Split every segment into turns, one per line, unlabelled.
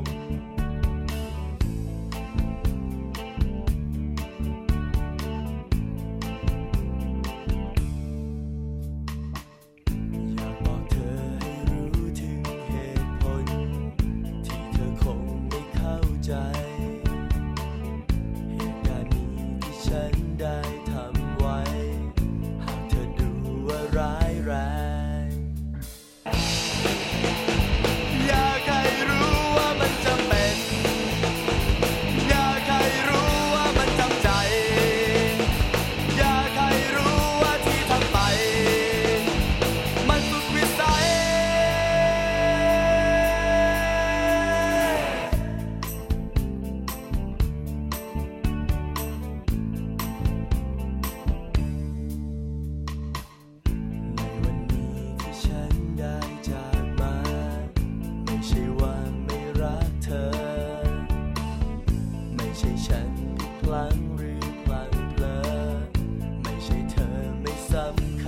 ม อยากบอกเธอให้รู้ถึงเหตุผล ที่เธอคงไม่เข้าใจ เหตุการณ์นี้ที่ฉัน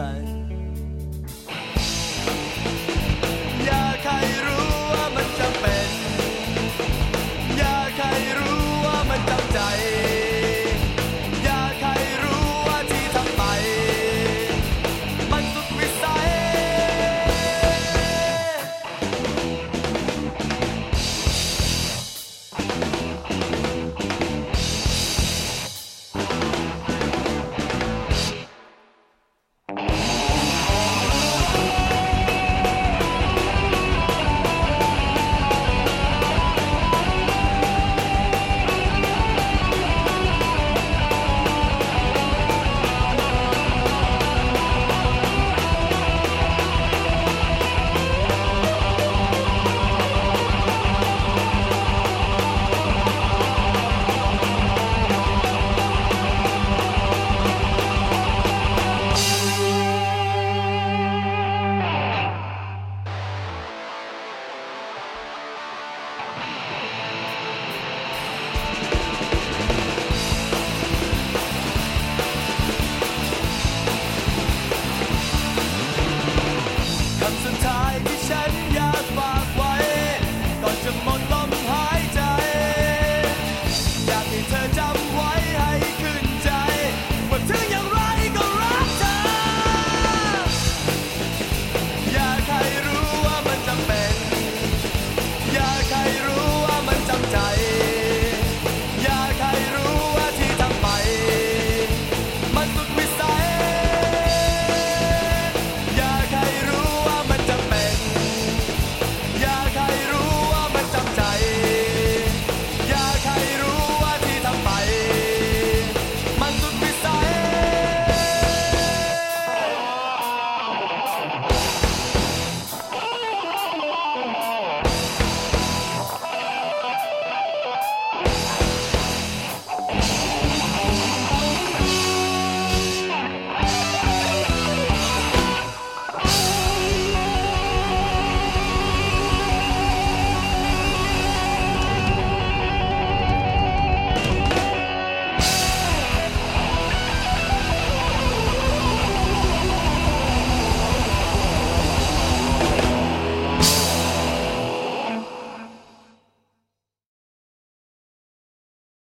because